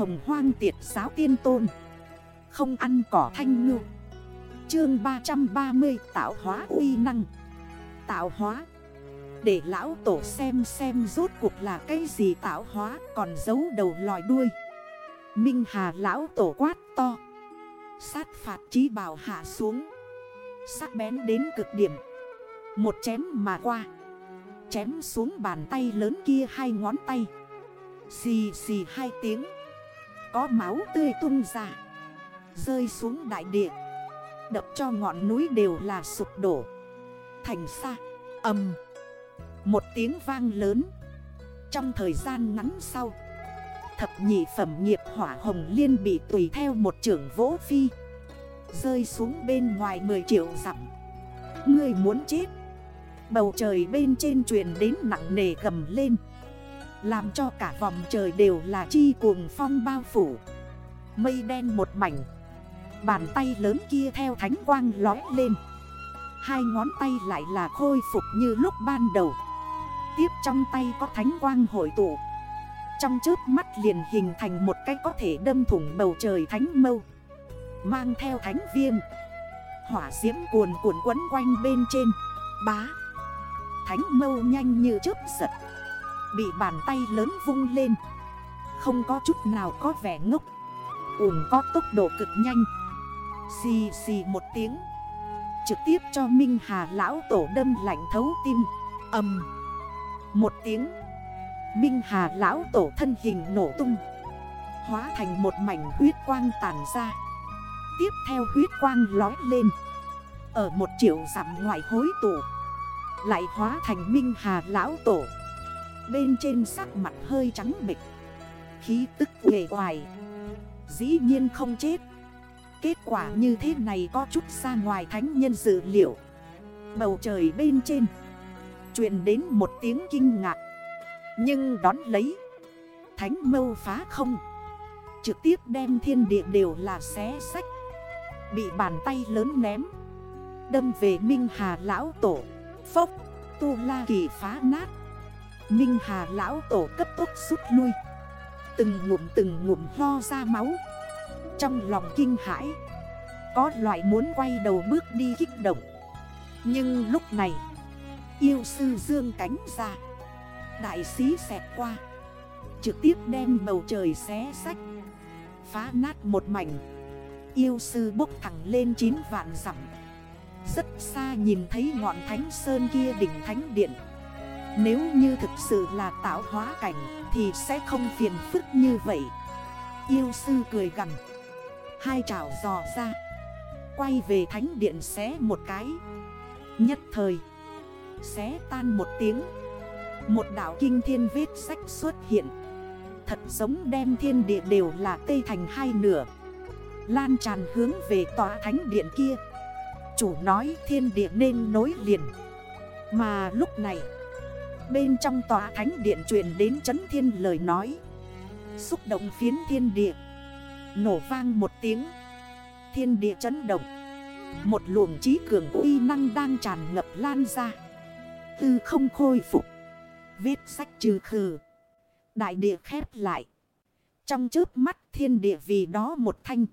hồng hoang tiệt giáo tiên tôn. Không ăn cỏ thanh ngư. Chương 330 tạo hóa uy năng. Tạo hóa. Để lão tổ xem xem rốt cuộc là cái gì tạo hóa còn giấu đầu lòi đuôi. Minh Hà lão tổ quát to. Sát phạt trí bảo hạ xuống. Sắc bén đến cực điểm. Một chém mà qua. Chém xuống bàn tay lớn kia hai ngón tay. Xì xì hai tiếng. Có máu tươi tung ra, Rơi xuống đại địa. Đập cho ngọn núi đều là sụp đổ. Thành xa Âm Một tiếng vang lớn. Trong thời gian ngắn sau, Thập nhị phẩm nghiệp hỏa hồng liên bị tùy theo một trưởng vỗ phi, Rơi xuống bên ngoài 10 triệu dặm. Người muốn chết. Bầu trời bên trên truyền đến nặng nề gầm lên. Làm cho cả vòng trời đều là chi cuồng phong bao phủ. Mây đen một mảnh. Bàn tay lớn kia theo thánh quang lói lên. Hai ngón tay lại là khôi phục như lúc ban đầu. Tiếp trong tay có thánh quang hội tụ. Trong trước mắt liền hình thành một cái có thể đâm thủng bầu trời thánh mâu. Mang theo thánh viêm. Hỏa diễm cuồn cuộn quấn quanh bên trên. Bá. Thánh mâu nhanh như chớp giật. Bị bàn tay lớn vung lên. Không có chút nào có vẻ ngốc. Uồn có tốc độ cực nhanh. Xì xì một tiếng. Trực tiếp cho Minh Hà lão tổ đâm lạnh thấu tim. Âm Một tiếng. Minh Hà lão tổ thân hình nổ tung. Hóa thành một mảnh huyết quang tàn ra. Tiếp theo huyết quang lói lên. Ở một triệu giảm ngoại hối tổ, Lại hóa thành Minh Hà lão tổ. Bên trên sắc mặt hơi trắng bịch Khí tức nghề hoài Dĩ nhiên không chết. Kết quả như thế này có chút ra ngoài thánh nhân dự liệu. Bầu trời bên trên, truyền đến một tiếng kinh ngạc. Nhưng đón lấy, Thánh mâu phá không. Trực tiếp đem thiên địa đều là xé sách. Bị bàn tay lớn ném. Đâm về Minh Hà Lão Tổ. Phốc, Tu La Kỳ phá nát. Minh Hà Lão Tổ cấp tốc rút lui. Từng ngụm từng ngụm ho ra máu. Trong lòng kinh hãi, Có loại muốn quay đầu bước đi kích động. Nhưng lúc này, Yêu sư dương cánh ra. Đại sĩ xẹt qua, Trực tiếp đem bầu trời xé sách, Phá nát một mảnh. Yêu sư bốc thẳng lên 9 vạn dặm. Rất xa nhìn thấy ngọn thánh sơn kia đỉnh thánh điện. Nếu như thực sự là tạo hóa cảnh, Thì sẽ không phiền phức như vậy. Yêu sư cười gằn. Hai trảo dò ra. Quay về thánh điện xé một cái. Nhất thời, Xé tan một tiếng. Một đảo kinh thiên vết sách xuất hiện. Thật giống đem thiên địa đều là tây thành hai nửa. Lan tràn hướng về tòa thánh điện kia. Chủ nói thiên địa nên nối liền. Mà lúc này Bên trong tòa thánh điện truyền đến chấn thiên lời nói. Xúc động phiến thiên địa. Nổ vang một tiếng. Thiên địa chấn động. Một luồng trí cường uy năng đang tràn ngập lan ra. Tư không khôi phục. Viết sách trừ khử. Đại địa khép lại. Trong trước mắt thiên địa vì đó một thanh.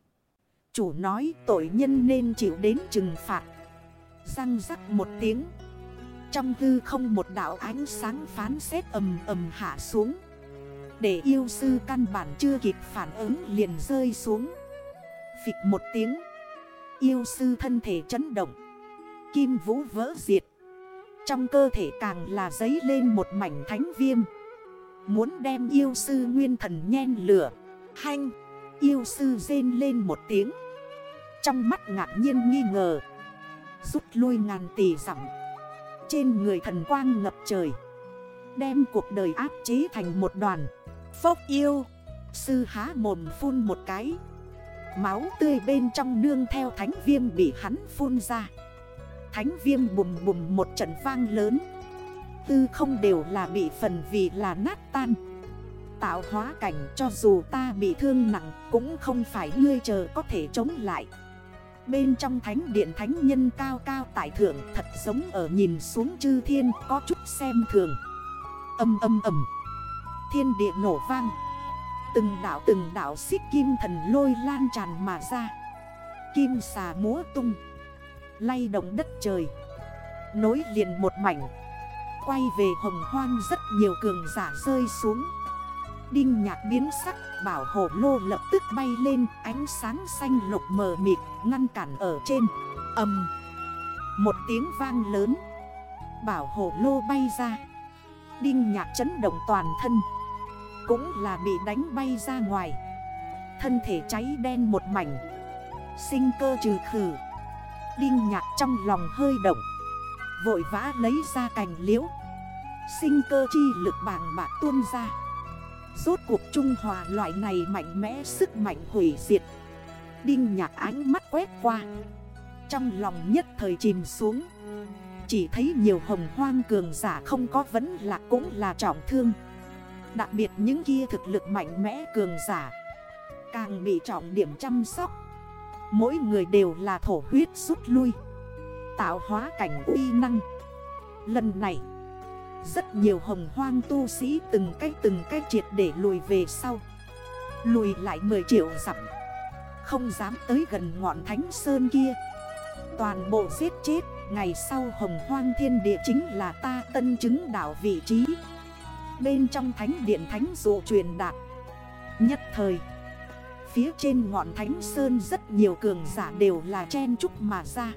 Chủ nói tội nhân nên chịu đến trừng phạt. Răng rắc một tiếng. Trong tư không một đạo ánh sáng phán xét ầm ầm hạ xuống. Để yêu sư căn bản chưa kịp phản ứng liền rơi xuống. Phịch một tiếng. Yêu sư thân thể chấn động. Kim vũ vỡ diệt. Trong cơ thể càng là giấy lên một mảnh thánh viêm. Muốn đem yêu sư nguyên thần nhen lửa. Hanh. Yêu sư rên lên một tiếng. Trong mắt ngạc nhiên nghi ngờ. Rút lui ngàn tỷ dặm. Trên người thần quang ngập trời, Đem cuộc đời áp chế thành một đoàn. Phốc yêu, Sư há mồm phun một cái, Máu tươi bên trong nương theo thánh viêm bị hắn phun ra. Thánh viêm bùm bùm một trận vang lớn, Tư không đều là bị phần vì là nát tan. Tạo hóa cảnh cho dù ta bị thương nặng Cũng không phải ngươi chờ có thể chống lại. Bên trong thánh điện thánh nhân cao cao tại thượng, Thật giống ở nhìn xuống chư thiên, có chút xem thường. Âm âm âm. Thiên địa nổ vang. Từng đảo từng đảo xích kim thần lôi lan tràn mà ra. Kim xà múa tung. Lay động đất trời. Nối liền một mảnh. Quay về hồng hoang rất nhiều cường giả rơi xuống. Đinh nhạc biến sắc, Bảo hộ lô lập tức bay lên, Ánh sáng xanh lục mờ mịt, Ngăn cản ở trên. Âm Một tiếng vang lớn. Bảo hộ lô bay ra. Đinh nhạc chấn động toàn thân. Cũng là bị đánh bay ra ngoài. Thân thể cháy đen một mảnh. Sinh cơ trừ khử. Đinh nhạc trong lòng hơi động. Vội vã lấy ra cành liễu. Sinh cơ chi lực bàng bạc tuôn ra. Rốt cuộc trung hòa loại này mạnh mẽ, sức mạnh hủy diệt. Đinh nhạc ánh mắt quét qua. Trong lòng nhất thời chìm xuống. Chỉ thấy nhiều hồng hoang cường giả không có vấn là cũng là trọng thương. Đặc biệt những kia thực lực mạnh mẽ cường giả. Càng bị trọng điểm chăm sóc. Mỗi người đều là thổ huyết rút lui. Tạo hóa cảnh uy năng. Lần này rất nhiều hồng hoang tu sĩ từng cách từng cách triệt để lùi về sau. Lùi lại 10 triệu dặm. Không dám tới gần ngọn thánh sơn kia. Toàn bộ giết chết. Ngày sau hồng hoang thiên địa chính là ta tân chứng đảo vị trí. Bên trong thánh điện thánh dụ truyền đạt. Nhất thời, Phía trên ngọn thánh sơn rất nhiều cường giả đều là chen trúc mà ra.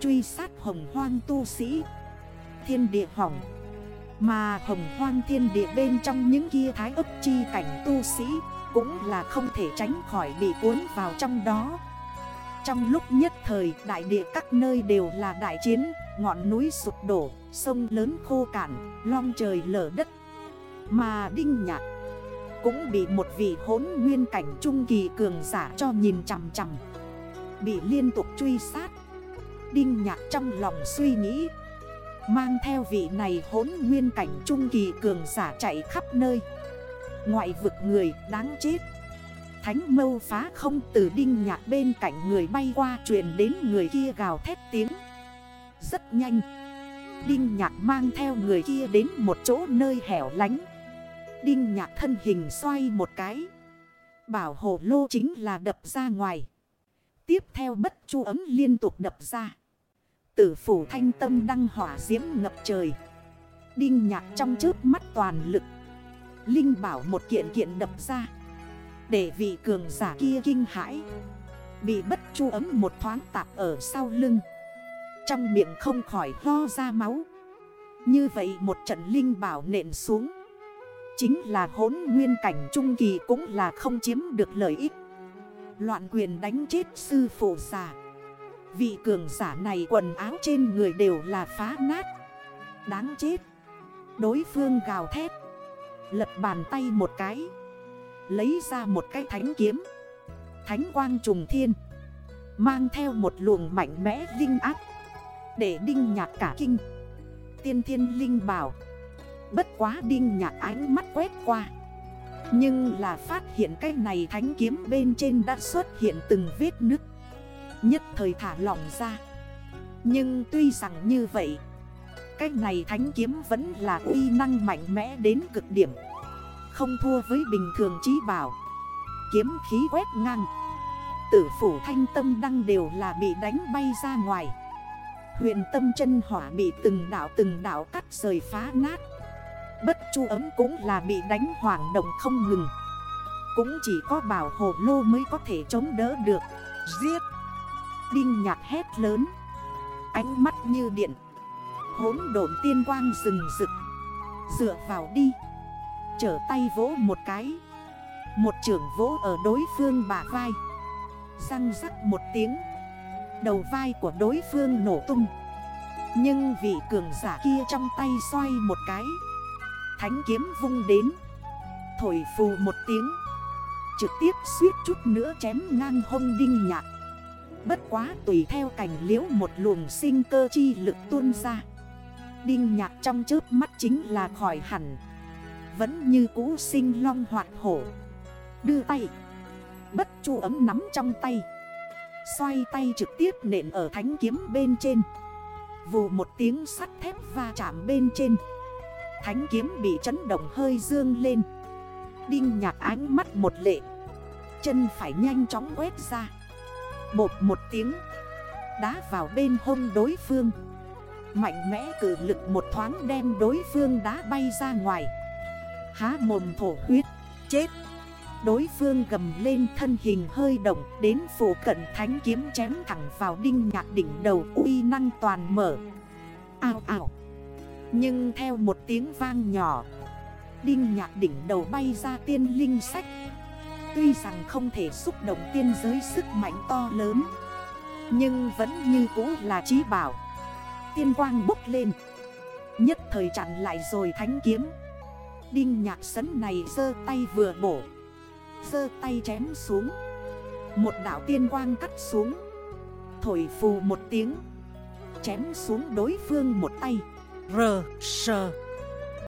Truy sát hồng hoang tu sĩ. Thiên địa hỏng. Mà hồng hoang thiên địa bên trong những kia thái ấp chi cảnh tu sĩ Cũng là không thể tránh khỏi bị cuốn vào trong đó. Trong lúc nhất thời đại địa các nơi đều là đại chiến Ngọn núi sụp đổ, sông lớn khô cạn, long trời lở đất. Mà đinh nhạc cũng bị một vị hốn nguyên cảnh trung kỳ cường giả cho nhìn chằm chằm Bị liên tục truy sát. Đinh nhạc trong lòng suy nghĩ Mang theo vị này hốn nguyên cảnh trung kỳ cường giả chạy khắp nơi Ngoại vực người đáng chết Thánh mâu phá không từ đinh nhạc bên cạnh người bay qua truyền đến người kia gào thét tiếng Rất nhanh Đinh nhạc mang theo người kia đến một chỗ nơi hẻo lánh Đinh nhạc thân hình xoay một cái. Bảo hộ lô chính là đập ra ngoài. Tiếp theo bất chu ấm liên tục đập ra. Tử phủ thanh tâm đăng hỏa diễm ngập trời. Đinh nhạc trong trước mắt toàn lực. Linh bảo một kiện kiện đập ra. Để vị cường giả kia kinh hãi. Bị bất chu ấm một thoáng tạp ở sau lưng. Trong miệng không khỏi ho ra máu. Như vậy một trận linh bảo nện xuống. Chính là hốn nguyên cảnh trung kỳ cũng là không chiếm được lợi ích Loạn quyền đánh chết sư phụ giả Vị cường giả này quần áo trên người đều là phá nát. Đáng chết. Đối phương gào thét. Lật bàn tay một cái. Lấy ra một cái thánh kiếm. Thánh quang trùng thiên. Mang theo một luồng mạnh mẽ linh ác Để đinh nhạt cả kinh. Tiên thiên linh bảo. Bất quá đinh nhạc ánh mắt quét qua. Nhưng là phát hiện cái này thánh kiếm bên trên đã xuất hiện từng vết nứt. Nhất thời thả lỏng ra. Nhưng tuy rằng như vậy, Cái này thánh kiếm vẫn là uy năng mạnh mẽ đến cực điểm. Không thua với bình thường trí bảo. Kiếm khí quét ngang. Tử phủ thanh tâm đăng đều là bị đánh bay ra ngoài. Huyền tâm chân hỏa bị từng đảo từng đảo cắt rời phá nát. Bất chu ấm cũng là bị đánh hoảng động không ngừng. Cũng chỉ có bảo hộ lô mới có thể chống đỡ được. Giết! Đinh nhạc hét lớn. Ánh mắt như điện. Hốn độn tiên quang rừng rực. Dựa vào đi. Chở tay vỗ một cái. Một trưởng vỗ ở đối phương bả vai. Răng rắc một tiếng. Đầu vai của đối phương nổ tung. Nhưng vị cường giả kia trong tay xoay một cái. Thánh kiếm vung đến. Thổi phù một tiếng. Trực tiếp suýt chút nữa chém ngang hông đinh nhạc. Bất quá tùy theo cảnh liễu một luồng sinh cơ chi lực tuôn ra. Đinh nhạc trong trước mắt chính là khỏi hẳn. Vẫn như cũ sinh long hoạt hổ. Đưa tay. Bất chu ấm nắm trong tay. Xoay tay trực tiếp nện ở thánh kiếm bên trên. Vù một tiếng sắt thép va chạm bên trên. Thánh kiếm bị chấn động hơi dương lên. Đinh nhạc ánh mắt một lệ. Chân phải nhanh chóng quét ra. Bột một tiếng. Đá vào bên hông đối phương. Mạnh mẽ cử lực một thoáng đem đối phương đá bay ra ngoài. Há mồm thổ huyết. Chết. Đối phương gầm lên thân hình hơi động Đến phủ cận thánh kiếm chém thẳng vào đinh nhạc đỉnh đầu uy năng toàn mở. Ao ao. Nhưng theo một tiếng vang nhỏ, Đinh nhạc đỉnh đầu bay ra tiên linh sách. Tuy rằng không thể xúc động tiên giới sức mạnh to lớn Nhưng vẫn như cũ là trí bảo. Tiên quang bốc lên. Nhất thời chặn lại rồi thánh kiếm. Đinh nhạc sấn này sơ tay vừa bổ. Sơ tay chém xuống. Một đảo tiên quang cắt xuống. Thổi phù một tiếng. Chém xuống đối phương một tay. R, S,